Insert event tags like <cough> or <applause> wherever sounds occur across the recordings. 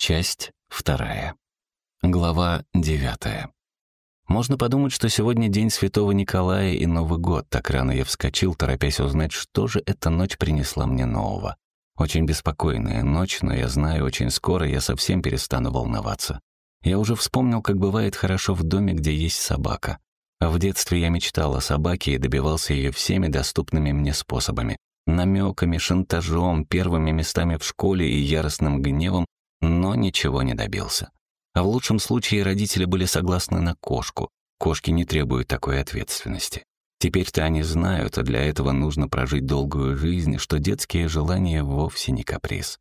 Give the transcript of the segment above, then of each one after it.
Часть вторая. Глава девятая. Можно подумать, что сегодня день Святого Николая и Новый год. Так рано я вскочил, торопясь узнать, что же эта ночь принесла мне нового. Очень беспокойная ночь, но я знаю, очень скоро я совсем перестану волноваться. Я уже вспомнил, как бывает хорошо в доме, где есть собака. А в детстве я мечтал о собаке и добивался ее всеми доступными мне способами. Намеками, шантажом, первыми местами в школе и яростным гневом, но ничего не добился. А в лучшем случае родители были согласны на кошку. Кошки не требуют такой ответственности. Теперь-то они знают, а для этого нужно прожить долгую жизнь, что детские желания вовсе не каприз.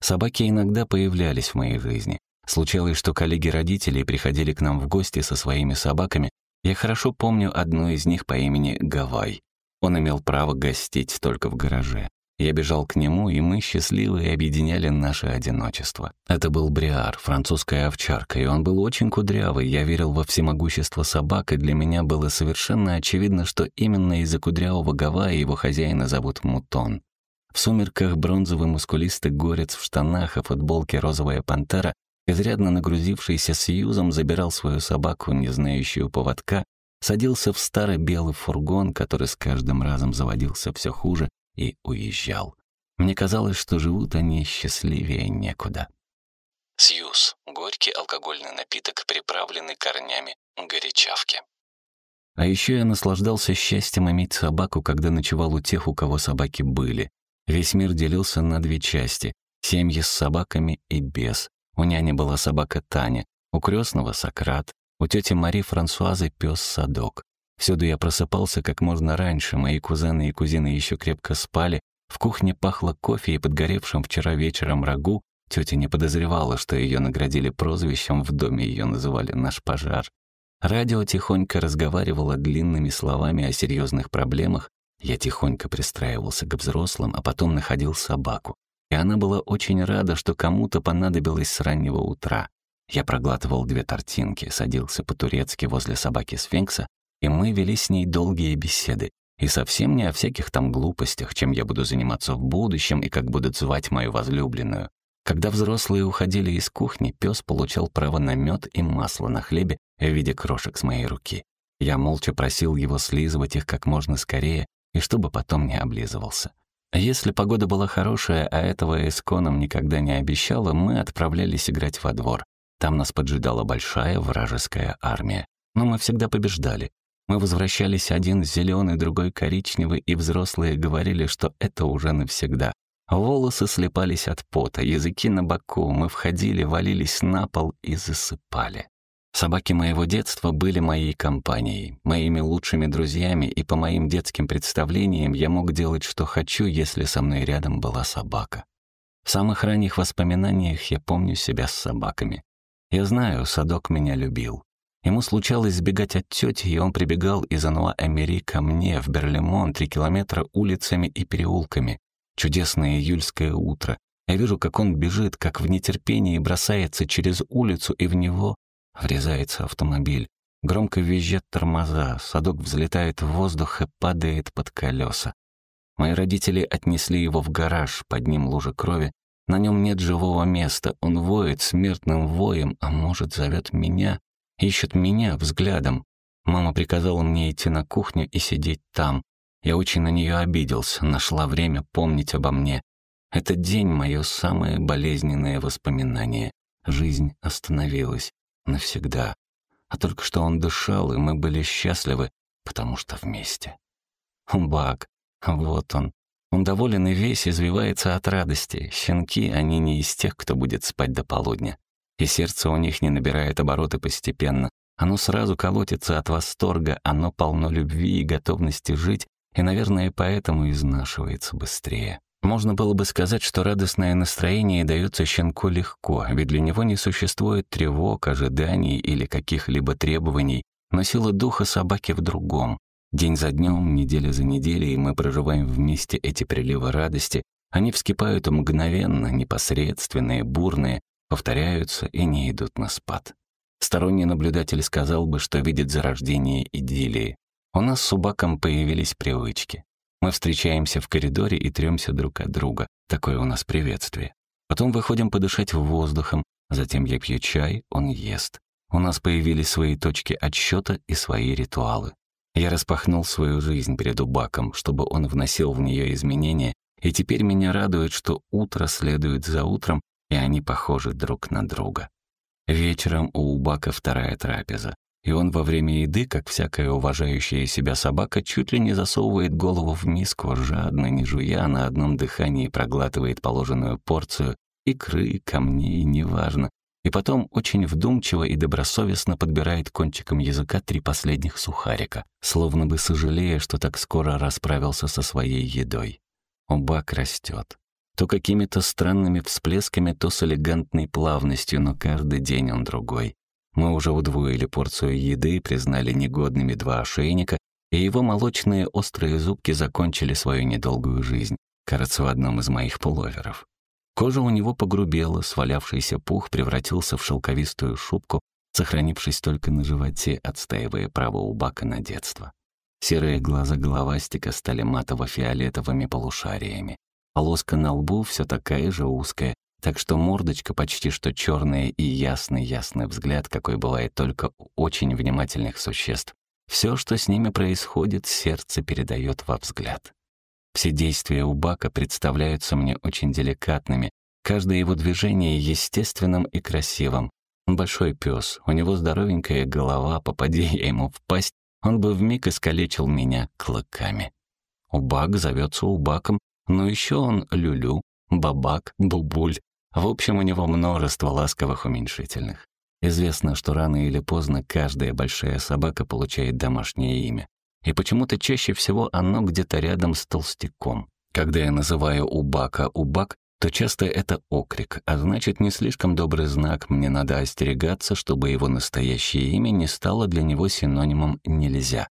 Собаки иногда появлялись в моей жизни. Случалось, что коллеги родителей приходили к нам в гости со своими собаками. Я хорошо помню одну из них по имени Гавай. Он имел право гостить только в гараже. Я бежал к нему, и мы, счастливые, объединяли наше одиночество. Это был Бриар, французская овчарка, и он был очень кудрявый. Я верил во всемогущество собак, и для меня было совершенно очевидно, что именно из-за кудрявого Гавайя его хозяина зовут Мутон. В сумерках бронзовый мускулистый горец в штанах и футболке розовая пантера, изрядно нагрузившийся Сьюзом, забирал свою собаку, не знающую поводка, садился в старый белый фургон, который с каждым разом заводился все хуже, и уезжал. Мне казалось, что живут они счастливее некуда. Сьюз — горький алкогольный напиток, приправленный корнями горячавки. А еще я наслаждался счастьем иметь собаку, когда ночевал у тех, у кого собаки были. Весь мир делился на две части — семьи с собаками и без. У няни была собака Таня, у крестного — Сократ, у тети Мари Франсуазы пес Садок. Всюду я просыпался как можно раньше, мои кузены и кузины еще крепко спали, в кухне пахло кофе и подгоревшим вчера вечером рагу, тетя не подозревала, что ее наградили прозвищем, в доме ее называли «наш пожар». Радио тихонько разговаривало длинными словами о серьезных проблемах, я тихонько пристраивался к взрослым, а потом находил собаку. И она была очень рада, что кому-то понадобилось с раннего утра. Я проглатывал две тортинки, садился по-турецки возле собаки-сфинкса и мы вели с ней долгие беседы, и совсем не о всяких там глупостях, чем я буду заниматься в будущем и как будут звать мою возлюбленную. Когда взрослые уходили из кухни, пес получал право на мед и масло на хлебе в виде крошек с моей руки. Я молча просил его слизывать их как можно скорее, и чтобы потом не облизывался. Если погода была хорошая, а этого Эсконом никогда не обещала, мы отправлялись играть во двор. Там нас поджидала большая вражеская армия. Но мы всегда побеждали. Мы возвращались один зеленый, другой коричневый, и взрослые говорили, что это уже навсегда. Волосы слепались от пота, языки на боку, мы входили, валились на пол и засыпали. Собаки моего детства были моей компанией, моими лучшими друзьями, и по моим детским представлениям я мог делать, что хочу, если со мной рядом была собака. В самых ранних воспоминаниях я помню себя с собаками. Я знаю, садок меня любил. Ему случалось сбегать от тети, и он прибегал из Ануа-Эмери ко мне в Берлемон три километра улицами и переулками. Чудесное июльское утро. Я вижу, как он бежит, как в нетерпении бросается через улицу, и в него врезается автомобиль. Громко визжат тормоза, садок взлетает в воздух и падает под колеса. Мои родители отнесли его в гараж, под ним лужа крови. На нем нет живого места, он воет смертным воем, а может, зовет меня. Ищет меня взглядом. Мама приказала мне идти на кухню и сидеть там. Я очень на нее обиделся, нашла время помнить обо мне. Этот день — мое самое болезненное воспоминание. Жизнь остановилась. Навсегда. А только что он дышал, и мы были счастливы, потому что вместе. Бак, вот он. Он доволен и весь извивается от радости. Щенки, они не из тех, кто будет спать до полудня и сердце у них не набирает обороты постепенно. Оно сразу колотится от восторга, оно полно любви и готовности жить, и, наверное, поэтому изнашивается быстрее. Можно было бы сказать, что радостное настроение дается щенку легко, ведь для него не существует тревог, ожиданий или каких-либо требований, но сила духа собаки в другом. День за днем, неделя за неделей мы проживаем вместе эти приливы радости, они вскипают мгновенно, непосредственные, бурные, повторяются и не идут на спад. Сторонний наблюдатель сказал бы, что видит зарождение идиллии. У нас с Убаком появились привычки. Мы встречаемся в коридоре и трёмся друг от друга. Такое у нас приветствие. Потом выходим подышать воздухом. Затем я пью чай, он ест. У нас появились свои точки отсчета и свои ритуалы. Я распахнул свою жизнь перед Убаком, чтобы он вносил в нее изменения, и теперь меня радует, что утро следует за утром, и они похожи друг на друга. Вечером у Убака вторая трапеза, и он во время еды, как всякая уважающая себя собака, чуть ли не засовывает голову в миску, жадно, не жуя, на одном дыхании проглатывает положенную порцию икры, камней, неважно, и потом очень вдумчиво и добросовестно подбирает кончиком языка три последних сухарика, словно бы сожалея, что так скоро расправился со своей едой. Убак растет. То какими-то странными всплесками, то с элегантной плавностью, но каждый день он другой. Мы уже удвоили порцию еды, признали негодными два ошейника, и его молочные острые зубки закончили свою недолгую жизнь, кажется, в одном из моих пуловеров. Кожа у него погрубела, свалявшийся пух превратился в шелковистую шубку, сохранившись только на животе, отстаивая право у Бака на детство. Серые глаза головастика стали матово-фиолетовыми полушариями. Полоска на лбу все такая же узкая, так что мордочка почти что черная и ясный-ясный взгляд, какой бывает только у очень внимательных существ. Все, что с ними происходит, сердце передает во взгляд. Все действия у Бака представляются мне очень деликатными, каждое его движение естественным и красивым. Большой пес, у него здоровенькая голова, попади я ему в пасть, он бы вмиг искалечил меня клыками. Убак зовется Убаком, но еще он Люлю, Бабак, Бубуль. В общем, у него множество ласковых уменьшительных. Известно, что рано или поздно каждая большая собака получает домашнее имя. И почему-то чаще всего оно где-то рядом с толстяком. Когда я называю Убака Убак, то часто это окрик, а значит, не слишком добрый знак, мне надо остерегаться, чтобы его настоящее имя не стало для него синонимом «нельзя».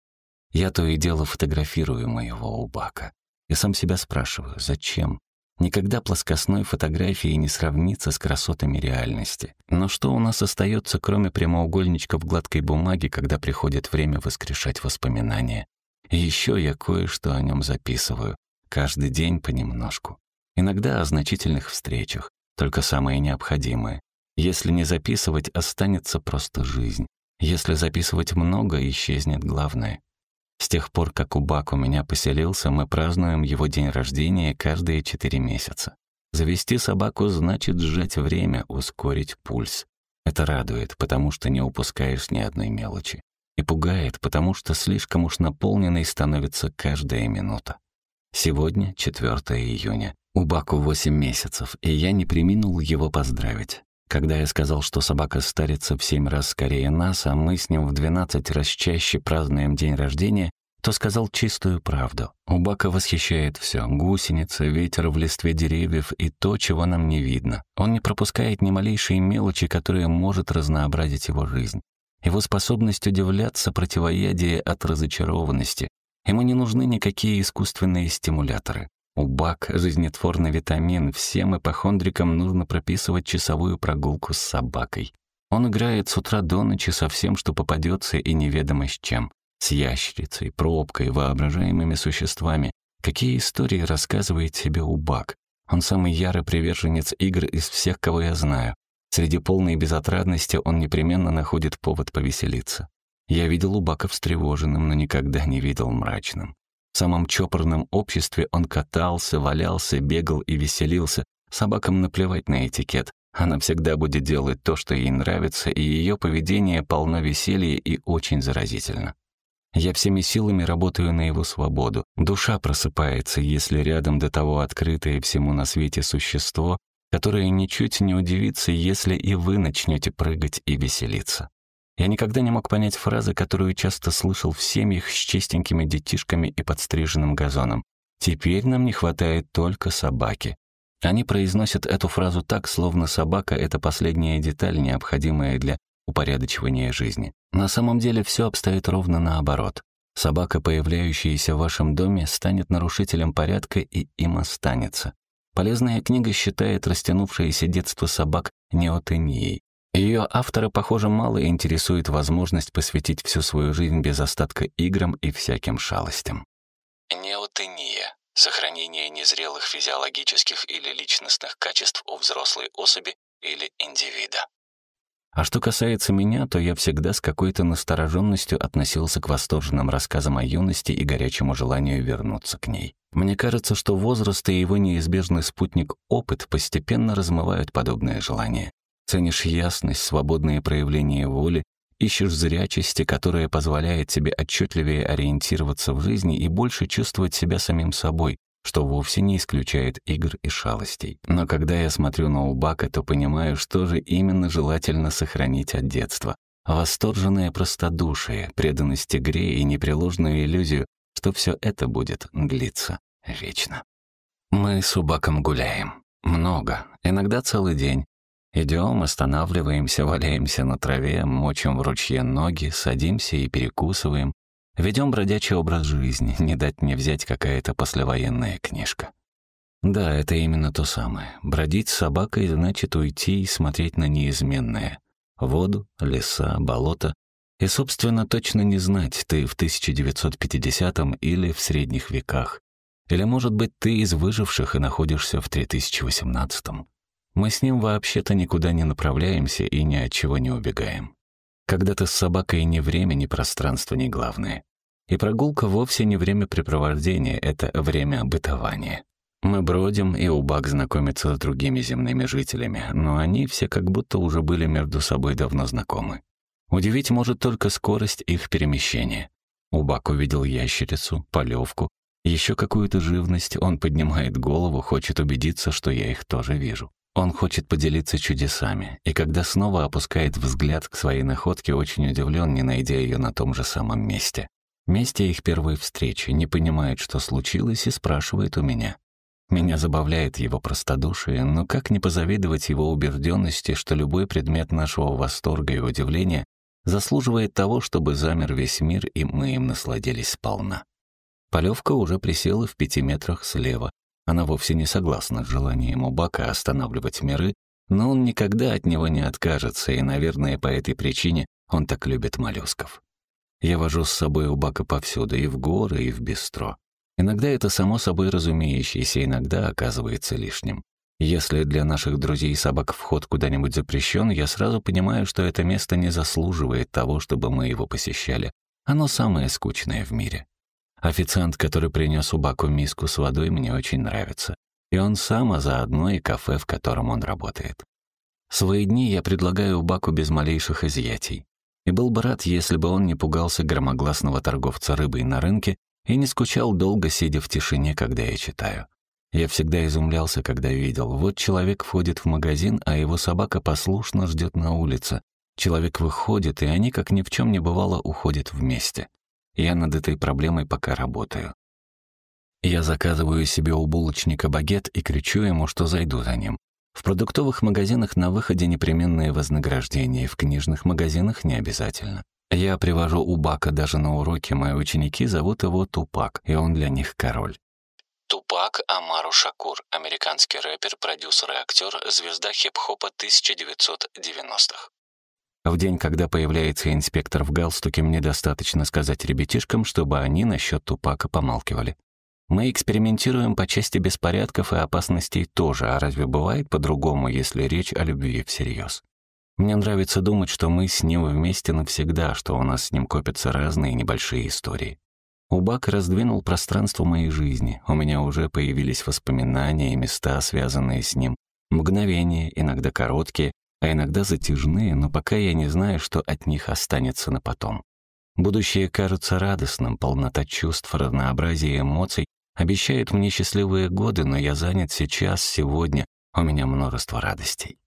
Я то и дело фотографирую моего Убака. И сам себя спрашиваю, зачем? Никогда плоскостной фотографии не сравнится с красотами реальности. Но что у нас остается, кроме прямоугольничков гладкой бумаги, когда приходит время воскрешать воспоминания? И еще я кое-что о нем записываю. Каждый день понемножку. Иногда о значительных встречах, только самые необходимые. Если не записывать, останется просто жизнь. Если записывать много, исчезнет главное. С тех пор, как Убак у меня поселился, мы празднуем его день рождения каждые четыре месяца. Завести собаку значит сжать время, ускорить пульс. Это радует, потому что не упускаешь ни одной мелочи. И пугает, потому что слишком уж наполненной становится каждая минута. Сегодня 4 июня. У Баку 8 месяцев, и я не приминул его поздравить. Когда я сказал, что собака старится в семь раз скорее нас, а мы с ним в 12 раз чаще празднуем день рождения, то сказал чистую правду. У Бака восхищает все: гусеница, ветер в листве деревьев и то, чего нам не видно. Он не пропускает ни малейшей мелочи, которая может разнообразить его жизнь. Его способность удивляться противоядие от разочарованности. Ему не нужны никакие искусственные стимуляторы. Убак, жизнетворный витамин, всем ипохондрикам нужно прописывать часовую прогулку с собакой. Он играет с утра до ночи со всем, что попадется, и неведомо с чем. С ящерицей, пробкой, воображаемыми существами. Какие истории рассказывает себе Убак? Он самый ярый приверженец игр из всех, кого я знаю. Среди полной безотрадности он непременно находит повод повеселиться. Я видел Убака встревоженным, но никогда не видел мрачным. В самом чопорном обществе он катался, валялся, бегал и веселился. Собакам наплевать на этикет. Она всегда будет делать то, что ей нравится, и ее поведение полно веселья и очень заразительно. Я всеми силами работаю на его свободу. Душа просыпается, если рядом до того открытое всему на свете существо, которое ничуть не удивится, если и вы начнете прыгать и веселиться. Я никогда не мог понять фразы, которую часто слышал в семьях с чистенькими детишками и подстриженным газоном. «Теперь нам не хватает только собаки». Они произносят эту фразу так, словно собака — это последняя деталь, необходимая для упорядочивания жизни. На самом деле все обстоит ровно наоборот. Собака, появляющаяся в вашем доме, станет нарушителем порядка и им останется. Полезная книга считает растянувшееся детство собак неотенией, ее автора, похоже, мало интересует возможность посвятить всю свою жизнь без остатка играм и всяким шалостям. Неотения — сохранение незрелых физиологических или личностных качеств у взрослой особи или индивида. А что касается меня, то я всегда с какой-то настороженностью относился к восторженным рассказам о юности и горячему желанию вернуться к ней. Мне кажется, что возраст и его неизбежный спутник опыт постепенно размывают подобное желание. Ценишь ясность, свободные проявления воли, ищешь зрячести, которая позволяет тебе отчетливее ориентироваться в жизни и больше чувствовать себя самим собой, что вовсе не исключает игр и шалостей. Но когда я смотрю на Убака, то понимаю, что же именно желательно сохранить от детства. Восторженное простодушие, преданность игре и непреложную иллюзию, что все это будет длиться вечно. Мы с Убаком гуляем. Много, иногда целый день. Идем, останавливаемся, валяемся на траве, мочим в ручье ноги, садимся и перекусываем, Ведем бродячий образ жизни, <laughs> не дать мне взять какая-то послевоенная книжка. Да, это именно то самое. Бродить с собакой значит уйти и смотреть на неизменное. Воду, леса, болото. И, собственно, точно не знать, ты в 1950-м или в средних веках. Или, может быть, ты из выживших и находишься в 3018-м. Мы с ним вообще-то никуда не направляемся и ни от чего не убегаем. Когда-то с собакой ни время, ни пространство не главное. И прогулка вовсе не времяпрепровождения, это время бытования. Мы бродим, и Убак знакомится с другими земными жителями, но они все как будто уже были между собой давно знакомы. Удивить может только скорость их перемещения. Убак увидел ящерицу, полевку, еще какую-то живность, он поднимает голову, хочет убедиться, что я их тоже вижу. Он хочет поделиться чудесами, и когда снова опускает взгляд к своей находке, очень удивлен, не найдя ее на том же самом месте. Месте их первой встречи, не понимает, что случилось, и спрашивает у меня. Меня забавляет его простодушие, но как не позавидовать его убежденности, что любой предмет нашего восторга и удивления заслуживает того, чтобы замер весь мир, и мы им насладились сполна. Полевка уже присела в пяти метрах слева, она вовсе не согласна с желанием Убака останавливать миры, но он никогда от него не откажется, и, наверное, по этой причине он так любит моллюсков. Я вожу с собой Убака повсюду, и в горы, и в бистро. Иногда это само собой разумеющееся, иногда оказывается лишним. Если для наших друзей собак вход куда-нибудь запрещен, я сразу понимаю, что это место не заслуживает того, чтобы мы его посещали. Оно самое скучное в мире. Официант, который принес Убаку миску с водой, мне очень нравится. И он сам, а заодно и кафе, в котором он работает. Свои дни я предлагаю Убаку без малейших изъятий. И был бы рад, если бы он не пугался громогласного торговца рыбой на рынке и не скучал долго, сидя в тишине, когда я читаю. Я всегда изумлялся, когда видел, вот человек входит в магазин, а его собака послушно ждет на улице. Человек выходит, и они, как ни в чем не бывало, уходят вместе. Я над этой проблемой пока работаю. Я заказываю себе у булочника багет и кричу ему, что зайду за ним. В продуктовых магазинах на выходе непременные вознаграждения, в книжных магазинах не обязательно. Я привожу у Бака даже на уроки, мои ученики зовут его Тупак, и он для них король. Тупак Амару Шакур, американский рэпер, продюсер и актер, звезда хип-хопа 1990-х. В день, когда появляется инспектор в галстуке, мне достаточно сказать ребятишкам, чтобы они насчет Тупака помалкивали. Мы экспериментируем по части беспорядков и опасностей тоже, а разве бывает по-другому, если речь о любви всерьез? Мне нравится думать, что мы с ним вместе навсегда, что у нас с ним копятся разные небольшие истории. Убак раздвинул пространство моей жизни, у меня уже появились воспоминания и места, связанные с ним, мгновения, иногда короткие, а иногда затяжные, но пока я не знаю, что от них останется на потом. Будущее кажется радостным, полнота чувств, разнообразие эмоций обещает мне счастливые годы, но я занят сейчас, сегодня, у меня множество радостей.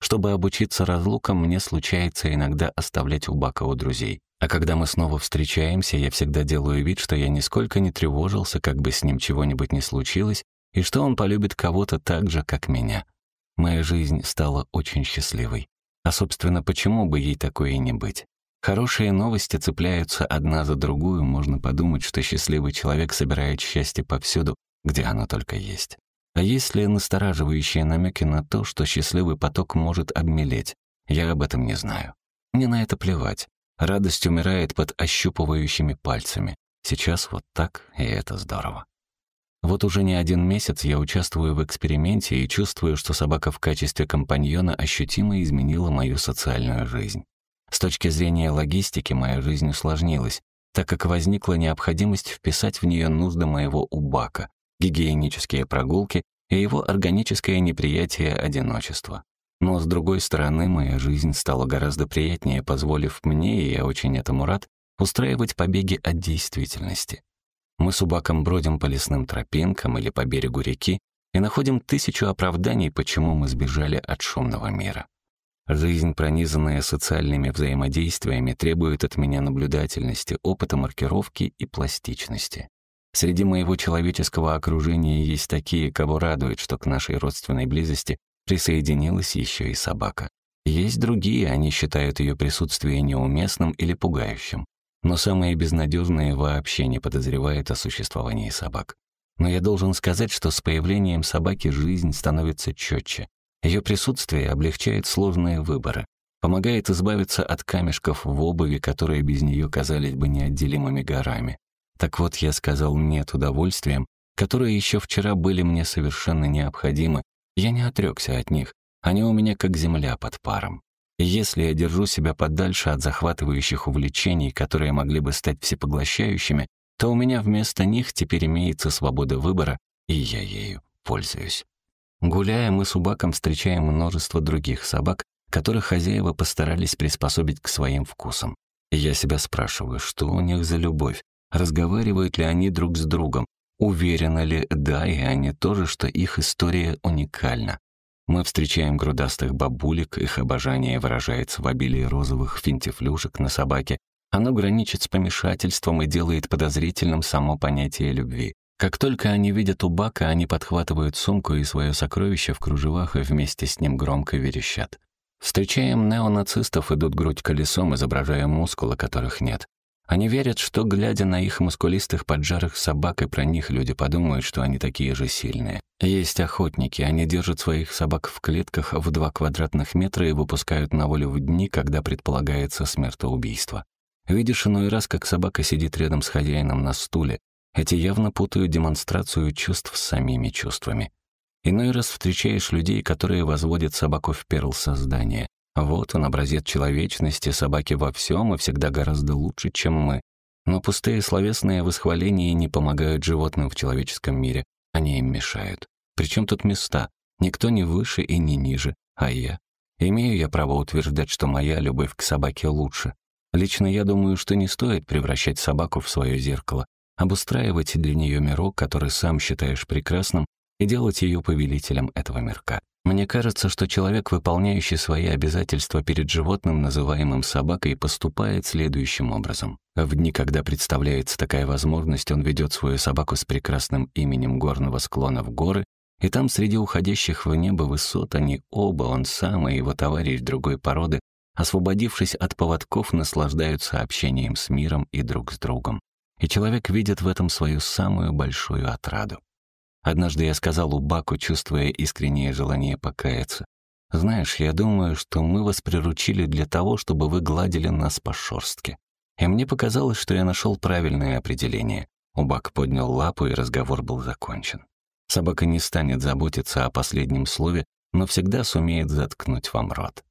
Чтобы обучиться разлукам, мне случается иногда оставлять Убака у друзей. А когда мы снова встречаемся, я всегда делаю вид, что я нисколько не тревожился, как бы с ним чего-нибудь не случилось, и что он полюбит кого-то так же, как меня. Моя жизнь стала очень счастливой. А, собственно, почему бы ей такое и не быть? Хорошие новости цепляются одна за другую, можно подумать, что счастливый человек собирает счастье повсюду, где оно только есть. А есть ли настораживающие намеки на то, что счастливый поток может обмелеть? Я об этом не знаю. Мне на это плевать. Радость умирает под ощупывающими пальцами. Сейчас вот так, и это здорово. Вот уже не один месяц я участвую в эксперименте и чувствую, что собака в качестве компаньона ощутимо изменила мою социальную жизнь. С точки зрения логистики моя жизнь усложнилась, так как возникла необходимость вписать в нее нужды моего убака, гигиенические прогулки и его органическое неприятие одиночества. Но, с другой стороны, моя жизнь стала гораздо приятнее, позволив мне, и я очень этому рад, устраивать побеги от действительности. Мы с Убаком бродим по лесным тропинкам или по берегу реки и находим тысячу оправданий, почему мы сбежали от шумного мира. Жизнь, пронизанная социальными взаимодействиями, требует от меня наблюдательности, опыта маркировки и пластичности. Среди моего человеческого окружения есть такие, кого радует, что к нашей родственной близости присоединилась еще и собака. Есть другие, они считают ее присутствие неуместным или пугающим. Но самые безнадежные вообще не подозревают о существовании собак. Но я должен сказать, что с появлением собаки жизнь становится четче, ее присутствие облегчает сложные выборы, помогает избавиться от камешков в обуви, которые без нее казались бы неотделимыми горами. Так вот, я сказал «нет» удовольствием, которые еще вчера были мне совершенно необходимы. Я не отрекся от них, они у меня как земля под паром. Если я держу себя подальше от захватывающих увлечений, которые могли бы стать всепоглощающими, то у меня вместо них теперь имеется свобода выбора, и я ею пользуюсь. Гуляя, мы с Убаком встречаем множество других собак, которых хозяева постарались приспособить к своим вкусам. Я себя спрашиваю, что у них за любовь, разговаривают ли они друг с другом, уверены ли, да, и они тоже, что их история уникальна. Мы встречаем грудастых бабулек, их обожание выражается в обилии розовых финтифлюшек на собаке, оно граничит с помешательством и делает подозрительным само понятие любви. Как только они видят Убака, они подхватывают сумку и свое сокровище в кружевах и вместе с ним громко верещат. Встречаем неонацистов, идут грудь колесом, изображая мускулы, которых нет. Они верят, что, глядя на их мускулистых поджарых собак и про них, люди подумают, что они такие же сильные. Есть охотники, они держат своих собак в клетках в два квадратных метра и выпускают на волю в дни, когда предполагается смертоубийство. Видишь иной раз, как собака сидит рядом с хозяином на стуле, эти явно путают демонстрацию чувств с самими чувствами. Иной раз встречаешь людей, которые возводят собаку в перл создания. Вот он, образец человечности, собаки во всем и всегда гораздо лучше, чем мы. Но пустые словесные восхваления не помогают животным в человеческом мире, они им мешают. Причем тут места? Никто не выше и не ниже, а я. Имею я право утверждать, что моя любовь к собаке лучше. Лично я думаю, что не стоит превращать собаку в свое зеркало обустраивать для нее мирок, который сам считаешь прекрасным, и делать ее повелителем этого мирка. Мне кажется, что человек, выполняющий свои обязательства перед животным, называемым собакой, поступает следующим образом. В дни, когда представляется такая возможность, он ведет свою собаку с прекрасным именем горного склона в горы, и там среди уходящих в небо высот они оба, он сам и его товарищ другой породы, освободившись от поводков, наслаждаются общением с миром и друг с другом и человек видит в этом свою самую большую отраду. Однажды я сказал Убаку, чувствуя искреннее желание покаяться, «Знаешь, я думаю, что мы вас приручили для того, чтобы вы гладили нас по шорстке». И мне показалось, что я нашел правильное определение. Убак поднял лапу, и разговор был закончен. Собака не станет заботиться о последнем слове, но всегда сумеет заткнуть вам рот.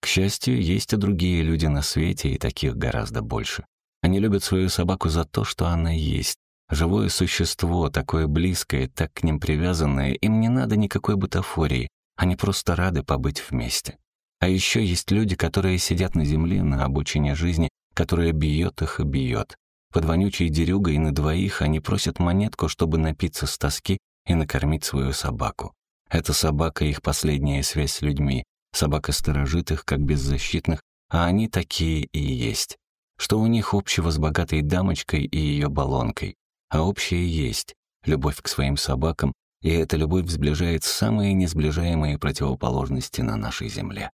К счастью, есть и другие люди на свете, и таких гораздо больше. Они любят свою собаку за то, что она есть. Живое существо, такое близкое, так к ним привязанное, им не надо никакой бутафории. Они просто рады побыть вместе. А еще есть люди, которые сидят на земле, на обочине жизни, которая бьет их и бьет. Под вонючей дерюгой на двоих они просят монетку, чтобы напиться с тоски и накормить свою собаку. Эта собака — их последняя связь с людьми. Собака сторожит их, как беззащитных, а они такие и есть. Что у них общего с богатой дамочкой и ее баллонкой? А общее есть — любовь к своим собакам, и эта любовь сближает самые несближаемые противоположности на нашей земле.